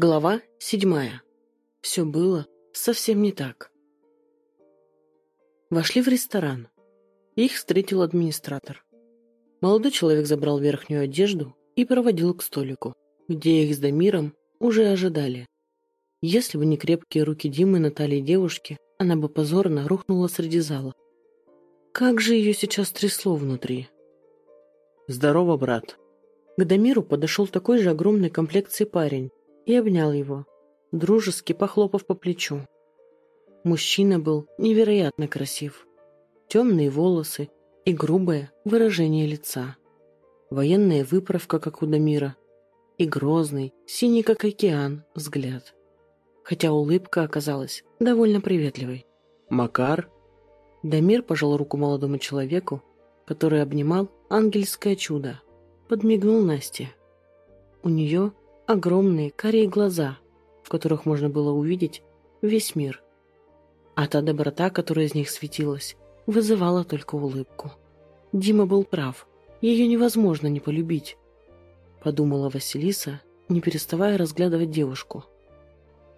Глава седьмая. Все было совсем не так. Вошли в ресторан. Их встретил администратор. Молодой человек забрал верхнюю одежду и проводил к столику, где их с Дамиром уже ожидали. Если бы не крепкие руки Димы на талии девушки, она бы позорно рухнула среди зала. Как же ее сейчас трясло внутри. «Здорово, брат!» К Дамиру подошел такой же огромной комплекции парень и обнял его, дружески похлопав по плечу. Мужчина был невероятно красив. Темные волосы и грубое выражение лица. Военная выправка, как у Дамира, и грозный, синий как океан, взгляд. Хотя улыбка оказалась довольно приветливой. «Макар?» Дамир пожал руку молодому человеку, который обнимал ангельское чудо. Подмигнул Насте. У нее огромные карие глаза, в которых можно было увидеть весь мир. А та доброта, которая из них светилась, вызывала только улыбку. Дима был прав, ее невозможно не полюбить, подумала Василиса, не переставая разглядывать девушку.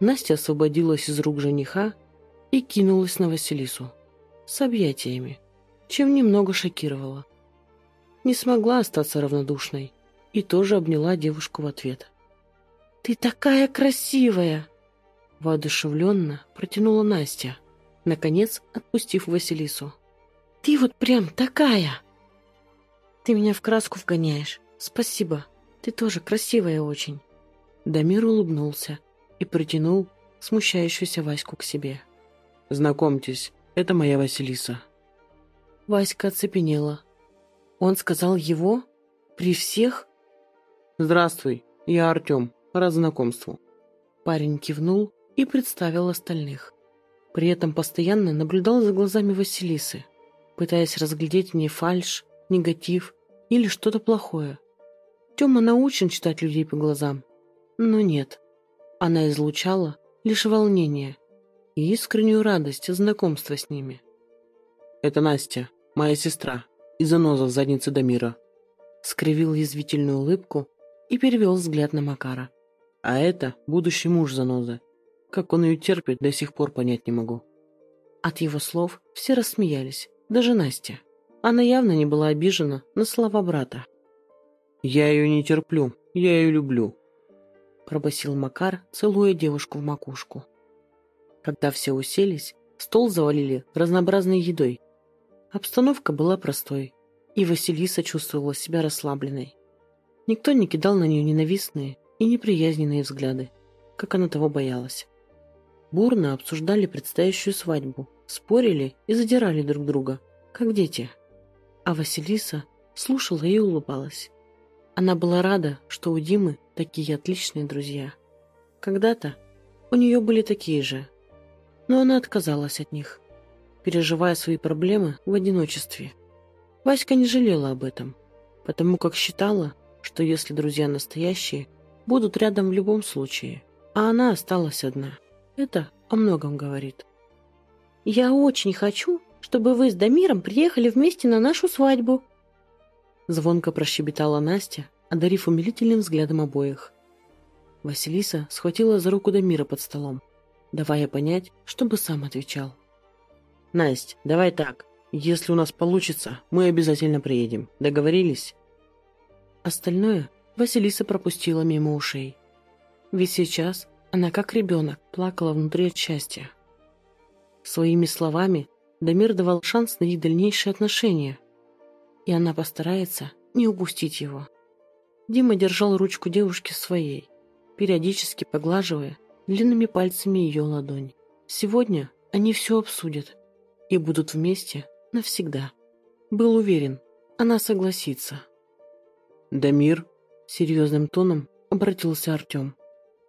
Настя освободилась из рук жениха и кинулась на Василису с объятиями, чем немного шокировала. Не смогла остаться равнодушной и тоже обняла девушку в ответ. «Ты такая красивая!» Воодушевленно протянула Настя, наконец отпустив Василису. «Ты вот прям такая!» «Ты меня в краску вгоняешь. Спасибо. Ты тоже красивая очень». Дамир улыбнулся и притянул смущающуюся Ваську к себе. «Знакомьтесь, это моя Василиса». Васька оцепенела. Он сказал его? При всех? «Здравствуй, я Артем. Рад знакомству». Парень кивнул и представил остальных. При этом постоянно наблюдал за глазами Василисы, пытаясь разглядеть в ней фальшь, негатив или что-то плохое. Тёма научен читать людей по глазам. Но нет. Она излучала лишь волнение и искреннюю радость знакомства с ними. «Это Настя, моя сестра, и заноза в заднице Дамира», скривил язвительную улыбку и перевел взгляд на Макара. А это будущий муж занозы. Как он ее терпит, до сих пор понять не могу. От его слов все рассмеялись, даже Настя. Она явно не была обижена на слова брата. «Я ее не терплю, я ее люблю», – пробасил Макар, целуя девушку в макушку. Когда все уселись, стол завалили разнообразной едой. Обстановка была простой, и Василиса чувствовала себя расслабленной. Никто не кидал на нее ненавистные и неприязненные взгляды, как она того боялась. Бурно обсуждали предстоящую свадьбу, спорили и задирали друг друга, как дети. А Василиса слушала и улыбалась. Она была рада, что у Димы такие отличные друзья. Когда-то у нее были такие же, но она отказалась от них, переживая свои проблемы в одиночестве. Васька не жалела об этом, потому как считала, что если друзья настоящие, будут рядом в любом случае, а она осталась одна. Это о многом говорит. «Я очень хочу, чтобы вы с Дамиром приехали вместе на нашу свадьбу», звонко прощебетала Настя, одарив умилительным взглядом обоих. Василиса схватила за руку Дамира под столом, давая понять, чтобы сам отвечал. «Насть, давай так. Если у нас получится, мы обязательно приедем. Договорились?» Остальное Василиса пропустила мимо ушей. Ведь сейчас она, как ребенок, плакала внутри от счастья. Своими словами Дамир давал шанс на их дальнейшие отношения, и она постарается не упустить его. Дима держал ручку девушки своей, периодически поглаживая длинными пальцами ее ладонь. Сегодня они все обсудят и будут вместе навсегда. Был уверен, она согласится. «Дамир?» — серьезным тоном обратился Артем.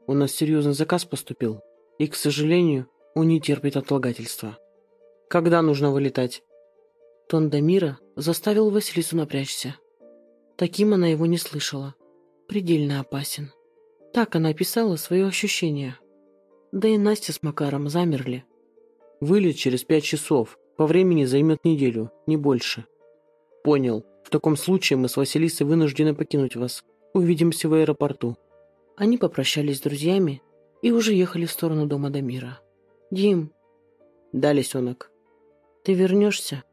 «У нас серьезный заказ поступил, и, к сожалению, он не терпит отлагательства. Когда нужно вылетать?» Тон Дамира заставил Василису напрячься. Таким она его не слышала. Предельно опасен. Так она описала свое ощущение. Да и Настя с Макаром замерли. «Вылет через пять часов. По времени займет неделю, не больше». «Понял. В таком случае мы с Василисой вынуждены покинуть вас. Увидимся в аэропорту». Они попрощались с друзьями и уже ехали в сторону дома Дамира. «Дим!» «Да, лисенок». «Ты вернешься?»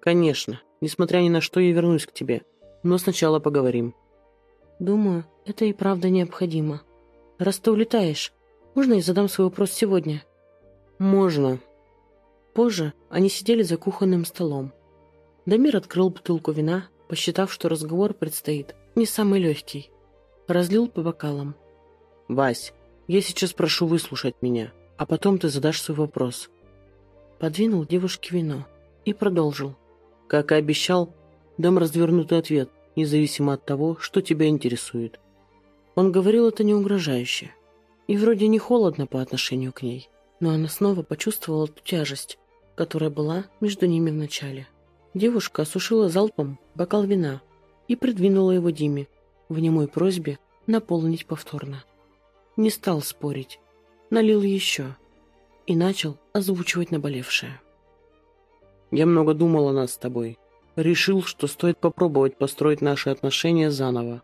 «Конечно. Несмотря ни на что, я вернусь к тебе. Но сначала поговорим». «Думаю, это и правда необходимо. Раз ты улетаешь, можно я задам свой вопрос сегодня?» «Можно». Позже они сидели за кухонным столом. Дамир открыл бутылку вина, посчитав, что разговор предстоит не самый легкий. Разлил по бокалам. «Вась, я сейчас прошу выслушать меня, а потом ты задашь свой вопрос». Подвинул девушке вино и продолжил. «Как и обещал, дам развернутый ответ, независимо от того, что тебя интересует». Он говорил это не угрожающе. И вроде не холодно по отношению к ней, но она снова почувствовала ту тяжесть, которая была между ними в начале. Девушка осушила залпом бокал вина и придвинула его Диме в немой просьбе наполнить повторно. Не стал спорить, налил еще и начал озвучивать наболевшее. «Я много думал о нас с тобой. Решил, что стоит попробовать построить наши отношения заново.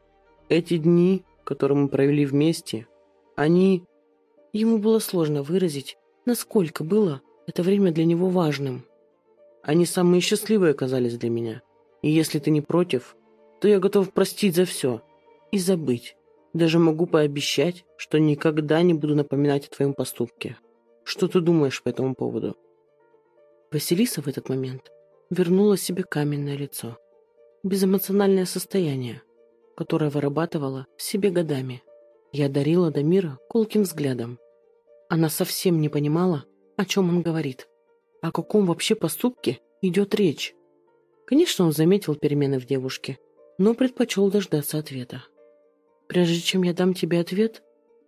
Эти дни, которые мы провели вместе, они...» Ему было сложно выразить, насколько было это время для него важным. Они самые счастливые оказались для меня. И если ты не против, то я готов простить за все и забыть. Даже могу пообещать, что никогда не буду напоминать о твоем поступке. Что ты думаешь по этому поводу?» Василиса в этот момент вернула себе каменное лицо. Безэмоциональное состояние, которое вырабатывала в себе годами. Я дарила Дамира колким взглядом. Она совсем не понимала, о чем он говорит. О каком вообще поступке идет речь? Конечно, он заметил перемены в девушке, но предпочел дождаться ответа. Прежде чем я дам тебе ответ,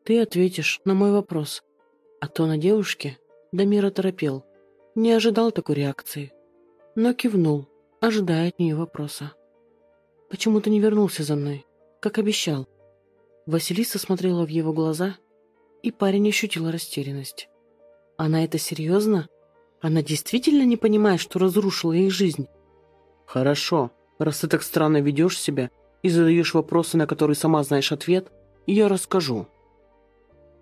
ты ответишь на мой вопрос. А то на девушке Дамир торопел, не ожидал такой реакции, но кивнул, ожидая от нее вопроса. «Почему ты не вернулся за мной, как обещал?» Василиса смотрела в его глаза, и парень ощутил растерянность. «Она это серьезно?» Она действительно не понимает, что разрушила их жизнь? Хорошо. Раз ты так странно ведешь себя и задаешь вопросы, на которые сама знаешь ответ, я расскажу.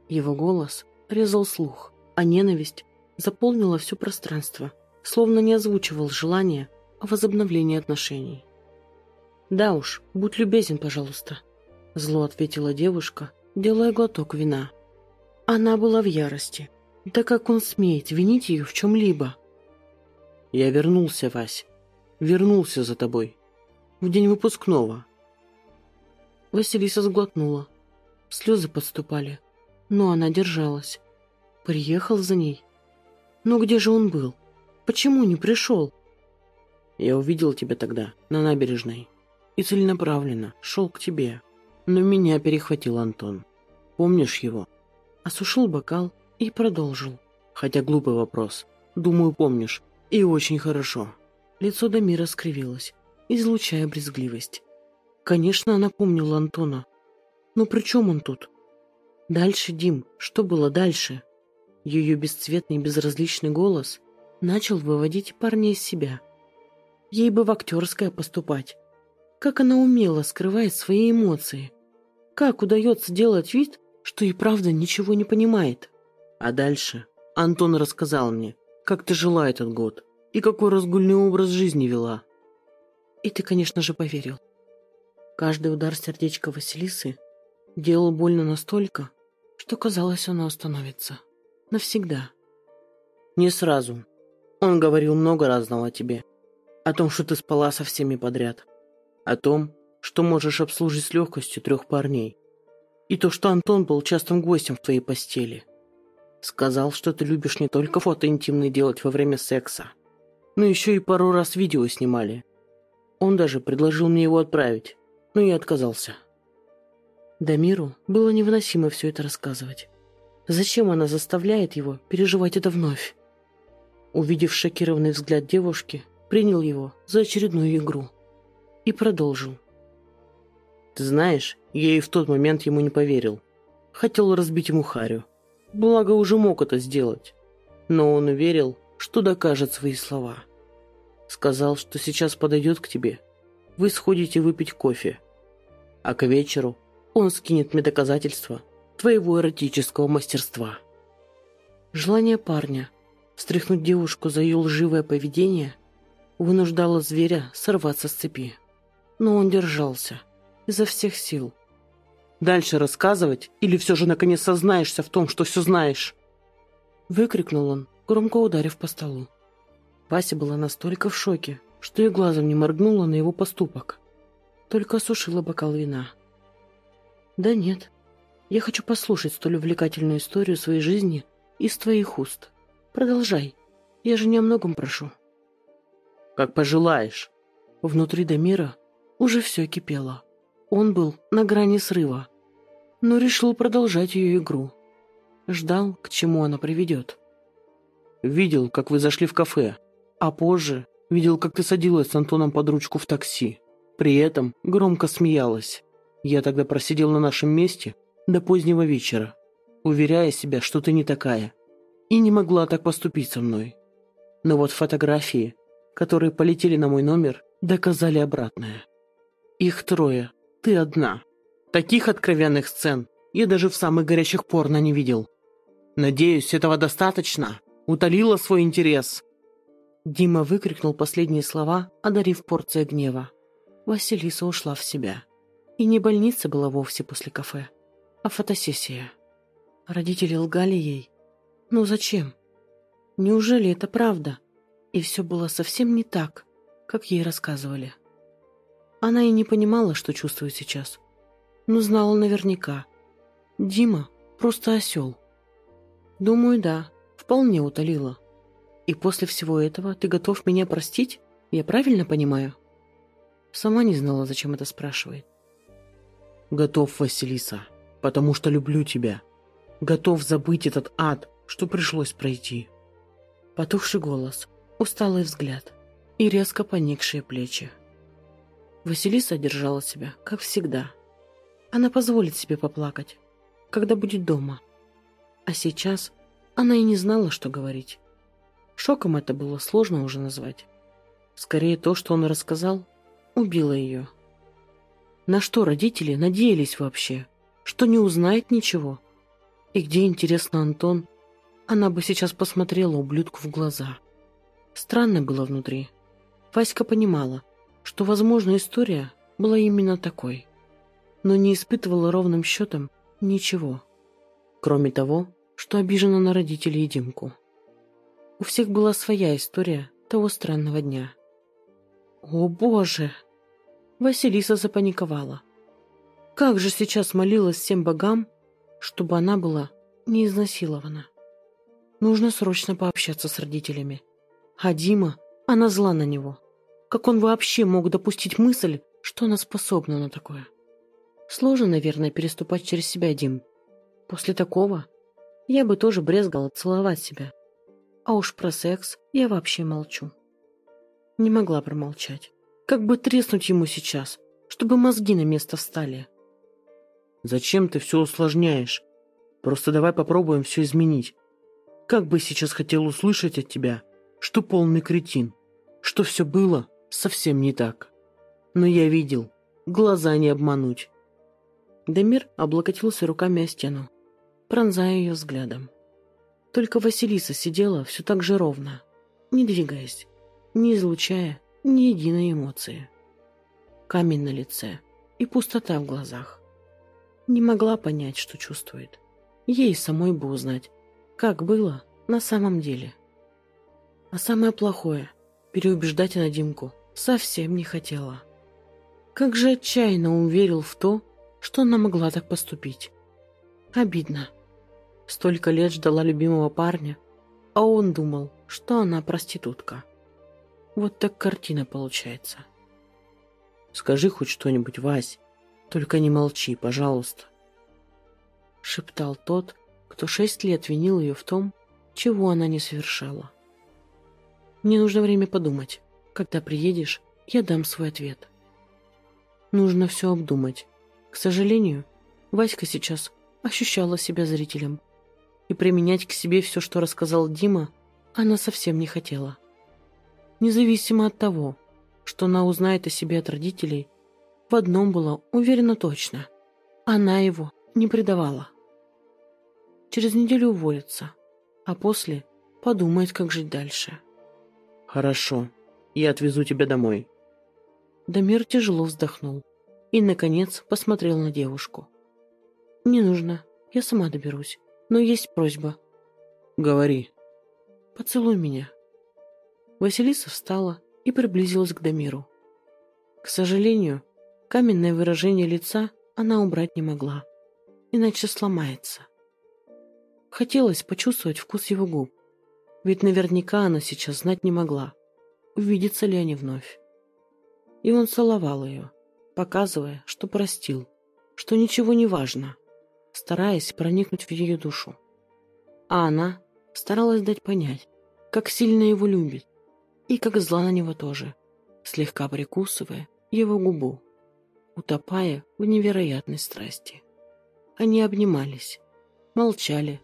Его голос резал слух, а ненависть заполнила все пространство, словно не озвучивал желания о возобновлении отношений. «Да уж, будь любезен, пожалуйста», — зло ответила девушка, делая глоток вина. Она была в ярости. Да как он смеет винить ее в чем-либо? Я вернулся, Вась. Вернулся за тобой. В день выпускного. Василиса сглотнула. Слезы подступали. Но она держалась. Приехал за ней. Но где же он был? Почему не пришел? Я увидел тебя тогда, на набережной. И целенаправленно шел к тебе. Но меня перехватил Антон. Помнишь его? Осушил бокал, и продолжил. Хотя глупый вопрос. Думаю, помнишь. И очень хорошо. Лицо Дамира скривилось, излучая брезгливость. Конечно, она помнила Антона. Но при чем он тут? Дальше, Дим, что было дальше? Ее бесцветный безразличный голос начал выводить парня из себя. Ей бы в актерское поступать. Как она умело скрывает свои эмоции. Как удается делать вид, что и правда ничего не понимает. А дальше Антон рассказал мне, как ты жила этот год и какой разгульный образ жизни вела. И ты, конечно же, поверил. Каждый удар сердечка Василисы делал больно настолько, что казалось, оно остановится. Навсегда. Не сразу. Он говорил много разного о тебе. О том, что ты спала со всеми подряд. О том, что можешь обслужить с легкостью трех парней. И то, что Антон был частым гостем в твоей постели. Сказал, что ты любишь не только фото интимные делать во время секса, но еще и пару раз видео снимали. Он даже предложил мне его отправить, но я отказался. Дамиру было невыносимо все это рассказывать. Зачем она заставляет его переживать это вновь? Увидев шокированный взгляд девушки, принял его за очередную игру и продолжил. Ты знаешь, я и в тот момент ему не поверил. Хотел разбить ему харю. Благо уже мог это сделать. Но он уверил, что докажет свои слова. Сказал, что сейчас подойдет к тебе. Вы сходите выпить кофе. А к вечеру он скинет мне доказательства твоего эротического мастерства. Желание парня встряхнуть девушку за ее лживое поведение вынуждало зверя сорваться с цепи. Но он держался изо всех сил. «Дальше рассказывать или все же наконец сознаешься в том, что все знаешь?» Выкрикнул он, громко ударив по столу. Вася была настолько в шоке, что и глазом не моргнула на его поступок. Только осушила бокал вина. «Да нет, я хочу послушать столь увлекательную историю своей жизни из твоих уст. Продолжай, я же не о многом прошу». «Как пожелаешь». Внутри Дамира уже все кипело. Он был на грани срыва, но решил продолжать ее игру. Ждал, к чему она приведет. «Видел, как вы зашли в кафе, а позже видел, как ты садилась с Антоном под ручку в такси. При этом громко смеялась. Я тогда просидел на нашем месте до позднего вечера, уверяя себя, что ты не такая, и не могла так поступить со мной. Но вот фотографии, которые полетели на мой номер, доказали обратное. Их трое, ты одна. Таких откровенных сцен я даже в самых горячих порно не видел. Надеюсь, этого достаточно. Утолила свой интерес. Дима выкрикнул последние слова, одарив порцией гнева. Василиса ушла в себя. И не больница была вовсе после кафе, а фотосессия. Родители лгали ей. Ну зачем? Неужели это правда? И все было совсем не так, как ей рассказывали. Она и не понимала, что чувствует сейчас. Но знала наверняка. Дима просто осел. Думаю, да, вполне утолила. И после всего этого ты готов меня простить? Я правильно понимаю? Сама не знала, зачем это спрашивает. Готов, Василиса, потому что люблю тебя. Готов забыть этот ад, что пришлось пройти. Потухший голос, усталый взгляд и резко поникшие плечи. Василиса держала себя, как всегда. Она позволит себе поплакать, когда будет дома. А сейчас она и не знала, что говорить. Шоком это было сложно уже назвать. Скорее то, что он рассказал, убило ее. На что родители надеялись вообще? Что не узнает ничего? И где, интересно, Антон? Она бы сейчас посмотрела ублюдку в глаза. Странно было внутри. Васька понимала, что, возможно, история была именно такой, но не испытывала ровным счетом ничего, кроме того, что обижена на родителей и Димку. У всех была своя история того странного дня. «О, Боже!» Василиса запаниковала. Как же сейчас молилась всем богам, чтобы она была не изнасилована. Нужно срочно пообщаться с родителями. А Дима, она зла на него. Как он вообще мог допустить мысль, что она способна на такое? Сложно, наверное, переступать через себя, Дим. После такого я бы тоже брезгала целовать себя. А уж про секс я вообще молчу. Не могла промолчать. Как бы треснуть ему сейчас, чтобы мозги на место встали. Зачем ты все усложняешь? Просто давай попробуем все изменить. Как бы сейчас хотел услышать от тебя, что полный кретин, что все было совсем не так. Но я видел, глаза не обмануть. Демир облокотился руками о стену, пронзая ее взглядом. Только Василиса сидела все так же ровно, не двигаясь, не излучая ни единой эмоции. Камень на лице и пустота в глазах. Не могла понять, что чувствует. Ей самой бы узнать, как было на самом деле. А самое плохое, переубеждать она Димку совсем не хотела. Как же отчаянно уверил в то, что она могла так поступить. Обидно. Столько лет ждала любимого парня, а он думал, что она проститутка. Вот так картина получается. «Скажи хоть что-нибудь, Вась. Только не молчи, пожалуйста», — шептал тот, кто шесть лет винил ее в том, чего она не совершала. «Мне нужно время подумать. Когда приедешь, я дам свой ответ. Нужно все обдумать. К сожалению, Васька сейчас ощущала себя зрителем. И применять к себе все, что рассказал Дима, она совсем не хотела. Независимо от того, что она узнает о себе от родителей, в одном была уверена точно. Она его не предавала. Через неделю уволится, а после подумает, как жить дальше. Хорошо, я отвезу тебя домой. Дамир тяжело вздохнул и, наконец, посмотрел на девушку. «Не нужно, я сама доберусь, но есть просьба». «Говори». «Поцелуй меня». Василиса встала и приблизилась к Дамиру. К сожалению, каменное выражение лица она убрать не могла, иначе сломается. Хотелось почувствовать вкус его губ, ведь наверняка она сейчас знать не могла, увидятся ли они вновь. И он целовал ее, показывая, что простил, что ничего не важно, стараясь проникнуть в ее душу. А она старалась дать понять, как сильно его любит, и как зла на него тоже, слегка прикусывая его губу, утопая в невероятной страсти. Они обнимались, молчали,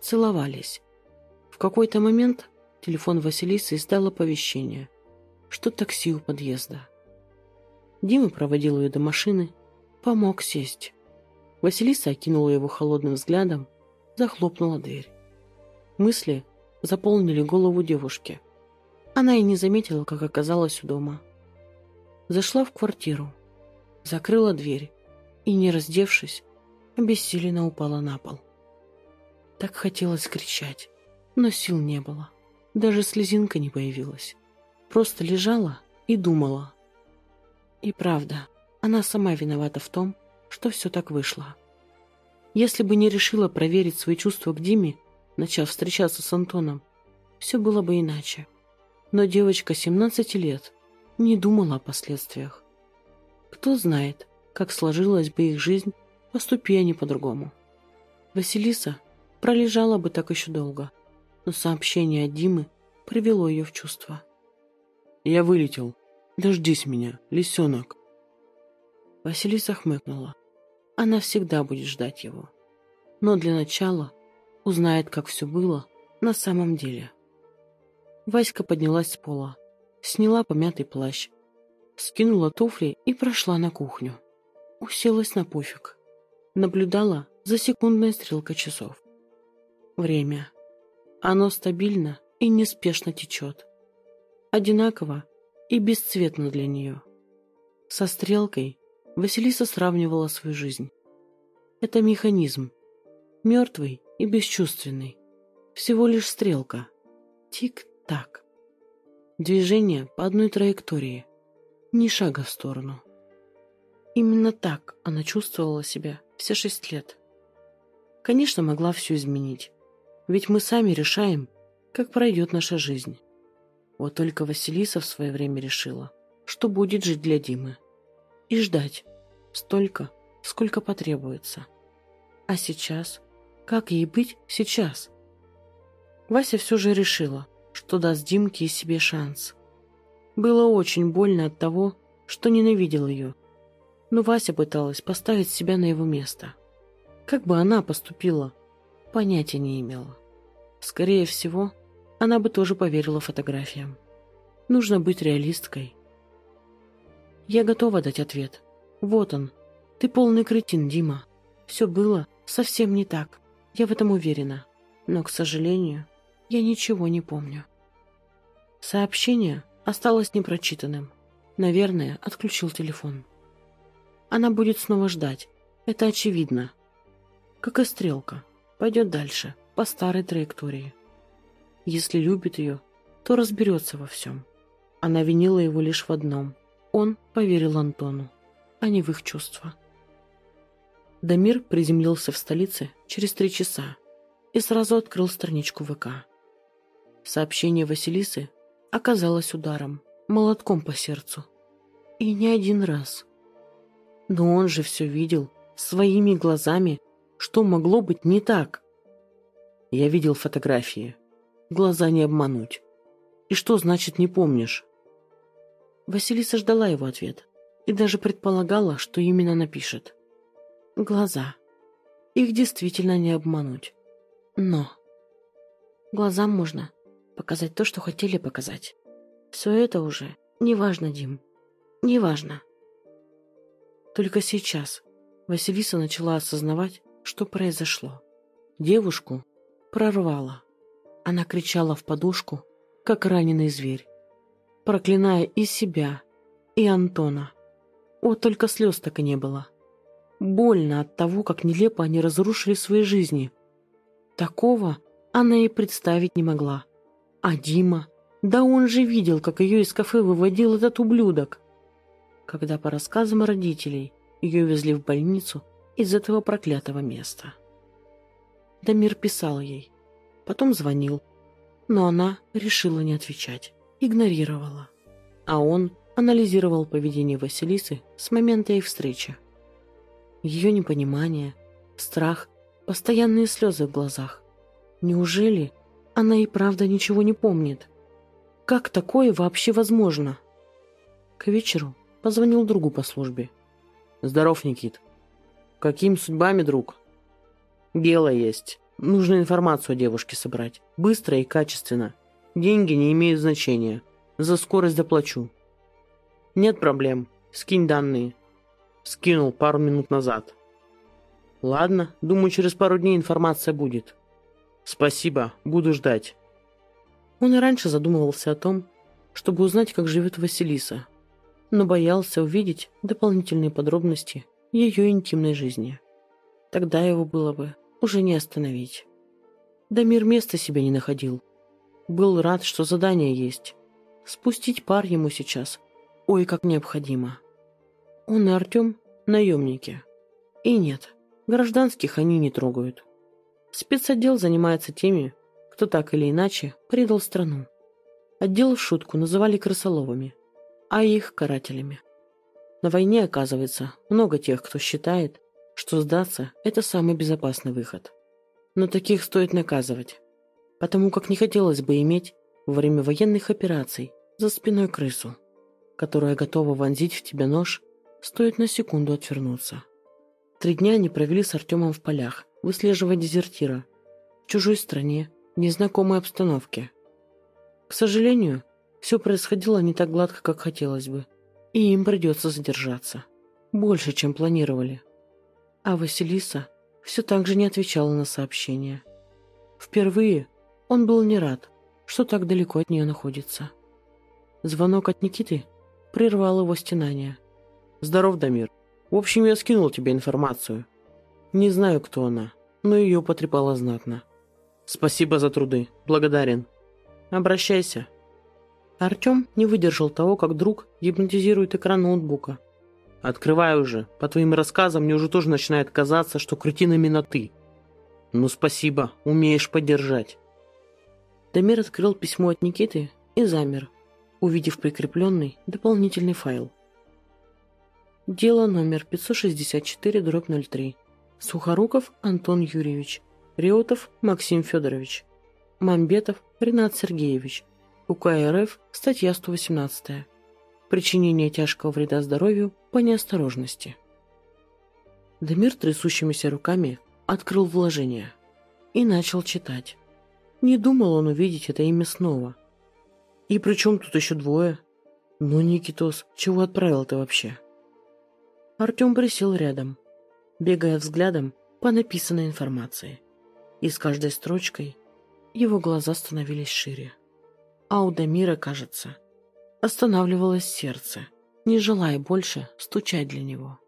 целовались. В какой-то момент телефон Василисы издал оповещение, что такси у подъезда. Дима проводил ее до машины, помог сесть. Василиса окинула его холодным взглядом, захлопнула дверь. Мысли заполнили голову девушки. Она и не заметила, как оказалась у дома. Зашла в квартиру, закрыла дверь и, не раздевшись, обессиленно упала на пол. Так хотелось кричать, но сил не было. Даже слезинка не появилась. Просто лежала и думала, и правда, она сама виновата в том, что все так вышло. Если бы не решила проверить свои чувства к Диме, начав встречаться с Антоном, все было бы иначе. Но девочка 17 лет не думала о последствиях. Кто знает, как сложилась бы их жизнь, поступи они по-другому. Василиса пролежала бы так еще долго, но сообщение от Димы привело ее в чувство. «Я вылетел», Дождись меня, лисенок. Василиса хмыкнула. Она всегда будет ждать его. Но для начала узнает, как все было на самом деле. Васька поднялась с пола, сняла помятый плащ, скинула туфли и прошла на кухню. Уселась на пуфик. Наблюдала за секундной стрелкой часов. Время. Оно стабильно и неспешно течет. Одинаково и бесцветно для нее. Со стрелкой Василиса сравнивала свою жизнь. Это механизм, мертвый и бесчувственный. Всего лишь стрелка. Тик-так. Движение по одной траектории. Ни шага в сторону. Именно так она чувствовала себя все шесть лет. Конечно, могла все изменить. Ведь мы сами решаем, как пройдет наша жизнь. Вот только Василиса в свое время решила, что будет жить для Димы. И ждать столько, сколько потребуется. А сейчас? Как ей быть сейчас? Вася все же решила, что даст Димке и себе шанс. Было очень больно от того, что ненавидел ее. Но Вася пыталась поставить себя на его место. Как бы она поступила, понятия не имела. Скорее всего, она бы тоже поверила фотографиям. Нужно быть реалисткой. Я готова дать ответ. Вот он. Ты полный кретин, Дима. Все было совсем не так. Я в этом уверена. Но, к сожалению, я ничего не помню. Сообщение осталось непрочитанным. Наверное, отключил телефон. Она будет снова ждать. Это очевидно. Как и стрелка. Пойдет дальше, по старой траектории. Если любит ее, то разберется во всем. Она винила его лишь в одном. Он поверил Антону, а не в их чувства. Дамир приземлился в столице через три часа и сразу открыл страничку ВК. Сообщение Василисы оказалось ударом, молотком по сердцу. И не один раз. Но он же все видел своими глазами, что могло быть не так. Я видел фотографии, Глаза не обмануть. И что значит «не помнишь»? Василиса ждала его ответ и даже предполагала, что именно напишет. Глаза. Их действительно не обмануть. Но глазам можно показать то, что хотели показать. Все это уже не важно, Дим. Не важно. Только сейчас Василиса начала осознавать, что произошло. Девушку прорвало. Она кричала в подушку, как раненый зверь, проклиная и себя, и Антона. Вот только слез так и не было. Больно от того, как нелепо они разрушили свои жизни. Такого она и представить не могла. А Дима? Да он же видел, как ее из кафе выводил этот ублюдок. Когда по рассказам родителей ее везли в больницу из этого проклятого места. Дамир писал ей, потом звонил, но она решила не отвечать, игнорировала. А он анализировал поведение Василисы с момента их встречи. Ее непонимание, страх, постоянные слезы в глазах. Неужели она и правда ничего не помнит? Как такое вообще возможно? К вечеру позвонил другу по службе. «Здоров, Никит. Каким судьбами, друг?» «Дело есть. Нужно информацию о девушке собрать. Быстро и качественно. Деньги не имеют значения. За скорость доплачу». «Нет проблем. Скинь данные». Скинул пару минут назад. «Ладно, думаю, через пару дней информация будет». «Спасибо, буду ждать». Он и раньше задумывался о том, чтобы узнать, как живет Василиса, но боялся увидеть дополнительные подробности ее интимной жизни. Тогда его было бы уже не остановить. Дамир места себе не находил. Был рад, что задание есть. Спустить пар ему сейчас. Ой, как необходимо. Он и Артем – наемники. И нет, гражданских они не трогают. Спецотдел занимается теми, кто так или иначе предал страну. Отдел в шутку называли крысоловами, а их – карателями. На войне, оказывается, много тех, кто считает, что сдаться – это самый безопасный выход. Но таких стоит наказывать, потому как не хотелось бы иметь во время военных операций за спиной крысу, которая готова вонзить в тебя нож, стоит на секунду отвернуться. Три дня они провели с Артемом в полях, выслеживая дезертира, в чужой стране, незнакомой обстановке. К сожалению, все происходило не так гладко, как хотелось бы, и им придется задержаться. Больше, чем планировали. А Василиса все так же не отвечала на сообщения. Впервые он был не рад, что так далеко от нее находится. Звонок от Никиты прервал его стенание. «Здоров, Дамир. В общем, я скинул тебе информацию. Не знаю, кто она, но ее потрепало знатно. Спасибо за труды. Благодарен. Обращайся. Артем не выдержал того, как друг гипнотизирует экран ноутбука. Открывай уже. По твоим рассказам мне уже тоже начинает казаться, что кретин именно ты. Ну спасибо, умеешь поддержать. Дамир открыл письмо от Никиты и замер, увидев прикрепленный дополнительный файл. Дело номер 564-03. Сухоруков Антон Юрьевич. Реутов Максим Федорович. Мамбетов Ренат Сергеевич. УК РФ, статья 118. Причинение тяжкого вреда здоровью по неосторожности. Дамир трясущимися руками открыл вложение и начал читать. Не думал он увидеть это имя снова. И при чем тут еще двое? Ну, Никитос, чего отправил ты вообще? Артем присел рядом, бегая взглядом по написанной информации и с каждой строчкой его глаза становились шире. А у Дамира, кажется, останавливалось сердце, не желая больше стучать для него.